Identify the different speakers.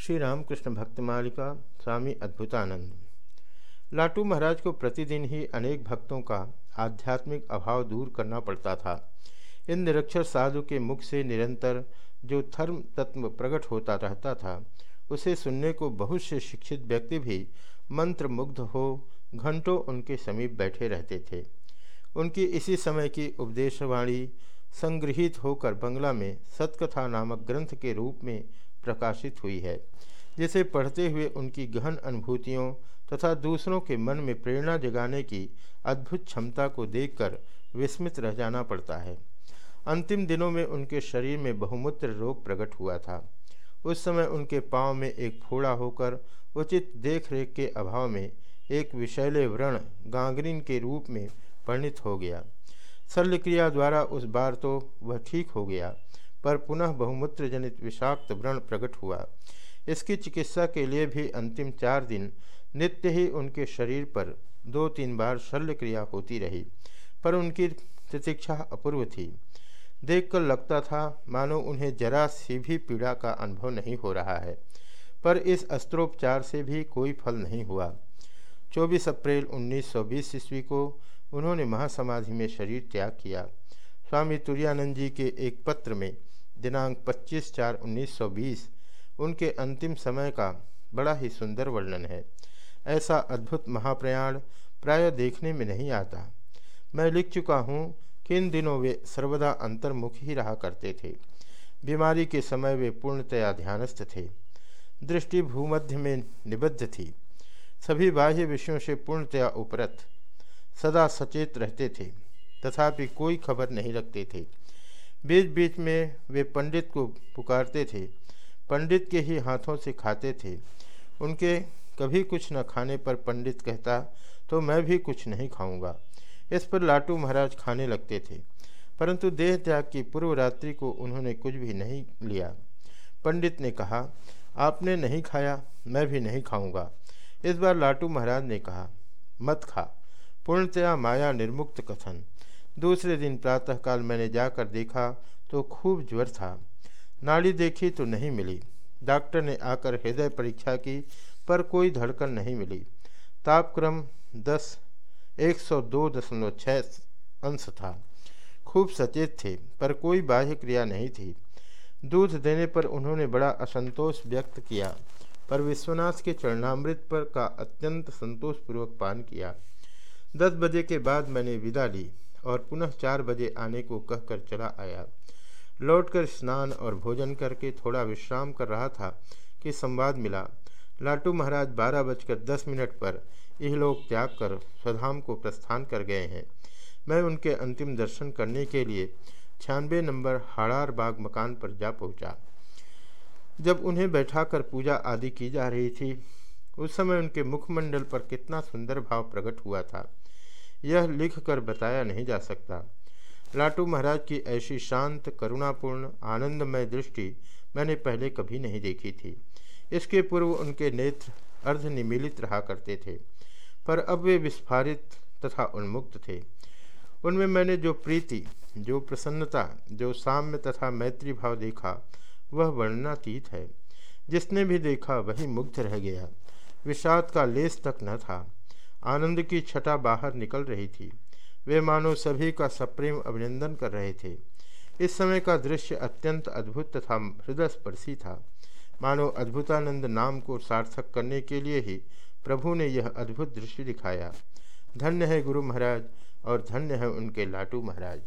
Speaker 1: श्री रामकृष्ण भक्त मालिका स्वामी अद्भुतानंद। लाटू महाराज को प्रतिदिन ही अनेक भक्तों का आध्यात्मिक अभाव दूर करना पड़ता था। इन निरक्षर साधु के मुख से निरंतर जो धर्म तत्व प्रकट होता रहता था, उसे सुनने को बहुत से शिक्षित व्यक्ति भी मंत्र मुग्ध हो घंटों उनके समीप बैठे रहते थे। उनकी इसी समय की उपदेशवाणी संग्रहित होकर बंगला में सतकथा नामक ग्रंथ के रूप में प्रकाशित हुई है, जिसे पढ़ते हुए उनकी गहन अनुभूतियों तथा दूसरों के मन में प्रेरणा जगाने की अद्भुत क्षमता को देखकर विस्मित रह जाना पड़ता है। अंतिम दिनों में उनके शरीर में बहुमूत्र रोग प्रकट हुआ था। उस समय उनके पाँव में एक फोड़ा होकर उचित देखरेख के अभाव में एक विषैले व्रण गांग्रीन के रूप में परिणित हो गया। शल्यक्रिया द्वारा उस बार तो वह ठीक हो गया पर पुनः बहुमूत्र जनित विषाक्त व्रण प्रकट हुआ। इसकी चिकित्सा के लिए भी अंतिम चार दिन नित्य ही उनके शरीर पर दो तीन बार शल्य क्रिया होती रही, पर उनकी प्रतीक्षा अपूर्व थी। देखकर लगता था, मानो उन्हें जरा सी भी पीड़ा का अनुभव नहीं हो रहा है, पर इस अस्त्रोपचार से भी कोई फल नहीं हुआ। 24 अप्रैल 1920 ईस्वी को उन्होंने महासमाधि में शरीर त्याग किया। स्वामी तुरानंद जी के एक पत्र में दिनांक 25 चार 1920 उनके अंतिम समय का बड़ा ही सुंदर वर्णन है। ऐसा अद्भुत महाप्रयाण प्राय देखने में नहीं आता। मैं लिख चुका हूँ किन दिनों वे सर्वदा अंतर्मुख ही रहा करते थे। बीमारी के समय वे पूर्णतया ध्यानस्थ थे। दृष्टि भूमध्य में निबद्ध थी। सभी बाह्य विषयों से पूर्णतया उपरत, सदा सचेत रहते थे, तथापि कोई खबर नहीं रखते थे। बीच बीच में वे पंडित को पुकारते थे, पंडित के ही हाथों से खाते थे। उनके कभी कुछ न खाने पर पंडित कहता तो मैं भी कुछ नहीं खाऊँगा। इस पर लाटू महाराज खाने लगते थे, परंतु देह त्याग की पूर्व रात्रि को उन्होंने कुछ भी नहीं लिया। पंडित ने कहा, आपने नहीं खाया, मैं भी नहीं खाऊँगा। इस बार लाटू महाराज ने कहा, मत खा, पूर्णतया माया निर्मुक्त कथन। दूसरे दिन प्रातःकाल मैंने जाकर देखा तो खूब ज्वर था। नाड़ी देखी तो नहीं मिली। डॉक्टर ने आकर हृदय परीक्षा की, पर कोई धड़कन नहीं मिली। तापक्रम दस, एक सौ दो दशमलव छः अंश था। खूब सचेत थे, पर कोई बाह्य क्रिया नहीं थी। दूध देने पर उन्होंने बड़ा असंतोष व्यक्त किया, पर विश्वनाथ के चरणामृत पर का अत्यंत संतोषपूर्वक पान किया। दस बजे के बाद मैंने विदा ली। और पुनः चार बजे आने को कहकर चला आया। लौटकर स्नान और भोजन करके थोड़ा विश्राम कर रहा था कि संवाद मिला। लाटू महाराज बारह बजकर दस मिनट पर यह लोग त्याग कर स्वधाम को प्रस्थान कर गए हैं। मैं उनके अंतिम दर्शन करने के लिए छियानवे नंबर हाड़ार बाग मकान पर जा पहुँचा। जब उन्हें बैठाकर पूजा आदि की जा रही थी, उस समय उनके मुखमंडल पर कितना सुंदर भाव प्रकट हुआ था। यह लिख कर बताया नहीं जा सकता। लाटू महाराज की ऐसी शांत, करुणापूर्ण, आनंदमय दृष्टि मैंने पहले कभी नहीं देखी थी। इसके पूर्व उनके नेत्र अर्धनिमीलित रहा करते थे, पर अब वे विस्फारित तथा उन्मुक्त थे। उनमें मैंने जो प्रीति, जो प्रसन्नता, जो साम्य तथा मैत्री भाव देखा, वह वर्णनातीत है। जिसने भी देखा, वही मुग्ध रह गया। विषाद का लेस तक न था। आनंद की छटा बाहर निकल रही थी। वे मानो सभी का सप्रेम अभिनंदन कर रहे थे। इस समय का दृश्य अत्यंत अद्भुत तथा हृदय स्पर्शी था। मानो अद्भुतानंद नाम को सार्थक करने के लिए ही प्रभु ने यह अद्भुत दृश्य दिखाया। धन्य है गुरु महाराज और धन्य है उनके लाटू महाराज।